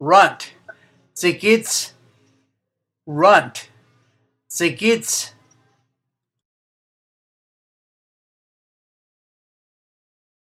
runt. Sie geht's runt. Sie geht's